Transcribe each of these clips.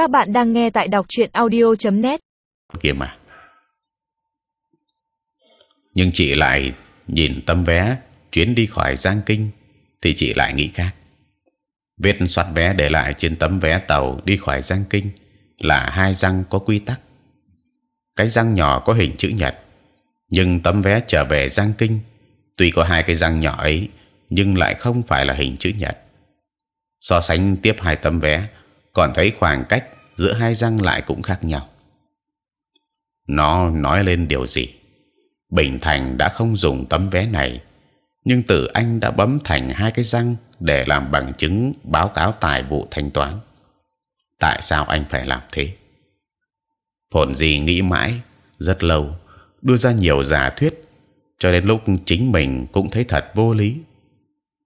Các bạn đang nghe tại đọc truyện audio.net. kia mà. Nhưng chị lại nhìn tấm vé, chuyến đi khỏi Giang Kinh, thì chị lại nghĩ khác. Viết soát vé để lại trên tấm vé tàu đi khỏi Giang Kinh là hai răng có quy tắc. Cái răng nhỏ có hình chữ nhật, nhưng tấm vé trở về Giang Kinh, tuy có hai cái răng nhỏ ấy, nhưng lại không phải là hình chữ nhật. So sánh tiếp hai tấm vé còn thấy khoảng cách giữa hai răng lại cũng khác nhau nó nói lên điều gì Bình Thành đã không dùng tấm vé này, nhưng Tử Anh đã bấm thành hai cái răng để làm bằng chứng báo cáo tài vụ thanh toán. Tại sao anh phải làm thế? Phồn Di nghĩ mãi rất lâu, đưa ra nhiều giả thuyết, cho đến lúc chính mình cũng thấy thật vô lý.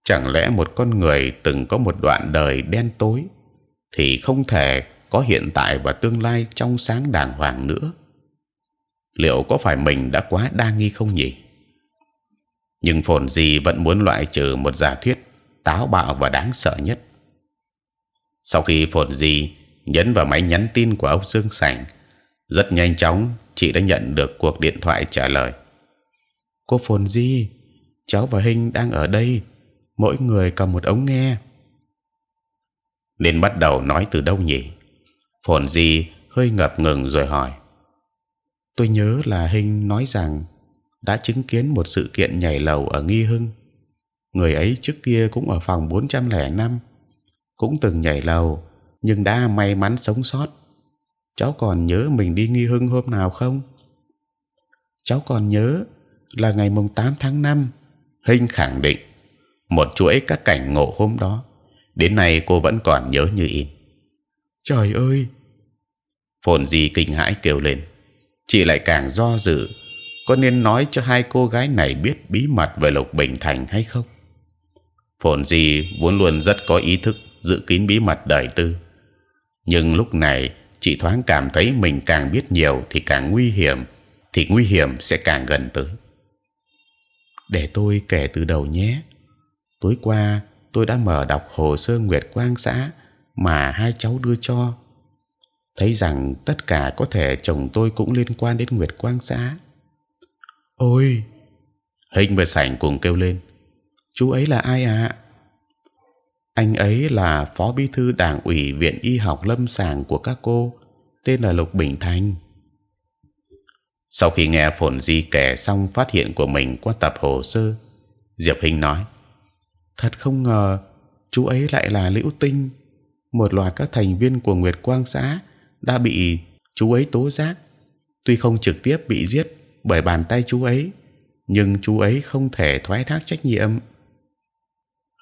Chẳng lẽ một con người từng có một đoạn đời đen tối, thì không thể có hiện tại và tương lai trong sáng đàng hoàng nữa? liệu có phải mình đã quá đa nghi không nhỉ? Nhưng phồn gì vẫn muốn loại trừ một giả thuyết táo bạo và đáng sợ nhất. Sau khi phồn gì nhấn vào máy nhắn tin của ông Dương Sảnh, rất nhanh chóng chị đã nhận được cuộc điện thoại trả lời. Cô phồn gì, cháu và Hinh đang ở đây, mỗi người cầm một ống nghe. Nên bắt đầu nói từ đâu nhỉ? Phồn Di hơi ngập ngừng rồi hỏi. Tôi nhớ là Hinh nói rằng đã chứng kiến một sự kiện nhảy lầu ở nghi hưng. Người ấy trước kia cũng ở phòng 405 cũng từng nhảy lầu, nhưng đã may mắn sống sót. Cháu còn nhớ mình đi nghi hưng hôm nào không? Cháu còn nhớ là ngày mùng 8 tháng 5 Hinh khẳng định, một chuỗi các cảnh ngộ hôm đó đến nay cô vẫn còn nhớ như in. Trời ơi! Phồn gì kinh hãi kêu lên. Chị lại càng do dự có nên nói cho hai cô gái này biết bí mật về lục bình thành hay không? Phồn di vốn luôn rất có ý thức giữ kín bí mật đời tư. Nhưng lúc này chị thoáng cảm thấy mình càng biết nhiều thì càng nguy hiểm thì nguy hiểm sẽ càng gần tới. Để tôi kể từ đầu nhé. Tối qua tôi đã mở đọc hồ sơ nguyệt quang xã mà hai cháu đưa cho thấy rằng tất cả có thể chồng tôi cũng liên quan đến Nguyệt Quang xã. Ôi, Hình và Sảnh cùng kêu lên. Chú ấy là ai ạ? Anh ấy là phó bí thư đảng ủy viện y học lâm sàng của các cô, tên là Lục Bình Thành. Sau khi nghe phồn di kể xong phát hiện của mình qua tập hồ sơ, Diệp Hình nói: thật không ngờ chú ấy lại là Liễu Tinh, một loạt các thành viên của Nguyệt Quang xã đã bị chú ấy tố giác. Tuy không trực tiếp bị giết bởi bàn tay chú ấy, nhưng chú ấy không thể thoái thác trách nhiệm.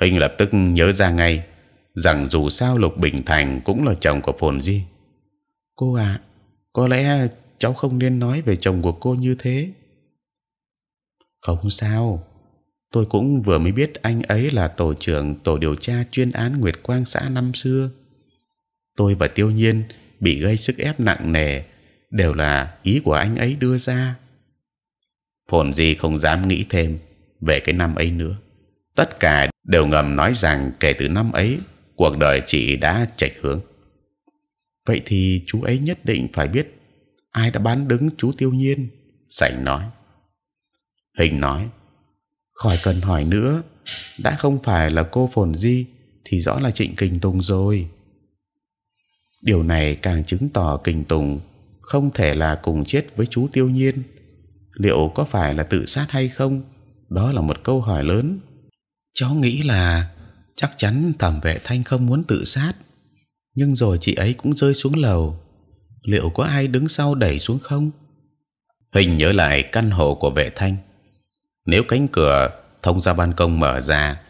Hình lập tức nhớ ra ngay rằng dù sao Lục Bình Thành cũng là chồng của Phồn Di. Cô ạ, à, có lẽ cháu không nên nói về chồng của cô như thế. Không sao, tôi cũng vừa mới biết anh ấy là tổ trưởng tổ điều tra chuyên án Nguyệt Quang xã năm xưa. Tôi và Tiêu Nhiên bị gây sức ép nặng nề, đều là ý của anh ấy đưa ra. Phồn Di không dám nghĩ thêm về cái năm ấy nữa. Tất cả đều ngầm nói rằng kể từ năm ấy, cuộc đời chị đã chệch hướng. Vậy thì chú ấy nhất định phải biết ai đã bán đứng chú Tiêu Nhiên. Sảnh nói. Hình nói khỏi cần hỏi nữa, đã không phải là cô Phồn Di thì rõ là Trịnh Kình Tùng rồi. Điều này càng chứng tỏ kình tùng không thể là cùng chết với chú tiêu nhiên. Liệu có phải là tự sát hay không? Đó là một câu hỏi lớn. Cháu nghĩ là chắc chắn thẩm vệ thanh không muốn tự sát. Nhưng rồi chị ấy cũng rơi xuống lầu. Liệu có ai đứng sau đẩy xuống không? Hình nhớ lại căn hộ của vệ thanh nếu cánh cửa thông ra ban công mở ra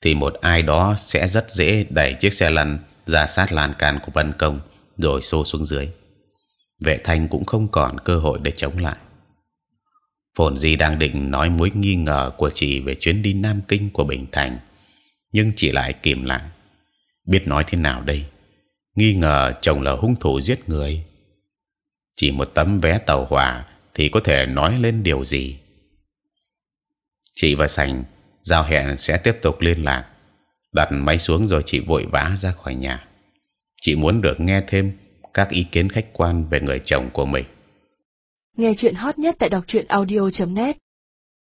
thì một ai đó sẽ rất dễ đẩy chiếc xe lăn ra sát lan can của ban công rồi xô xuống dưới. Vệ thanh cũng không còn cơ hội để chống lại. Phồn Di đang định nói mối nghi ngờ của chị về chuyến đi Nam Kinh của Bình Thành, nhưng chị lại kìm lại. Biết nói thế nào đây? Nghi ngờ chồng là hung thủ giết người. Chỉ một tấm vé tàu hỏa thì có thể nói lên điều gì? Chị và Sành giao hẹn sẽ tiếp tục liên lạc. Đặt máy xuống rồi chị vội vã ra khỏi nhà. Chị muốn được nghe thêm các ý kiến khách quan về người chồng của mình. Nghe chuyện hot nhất tại đọc truyện audio.net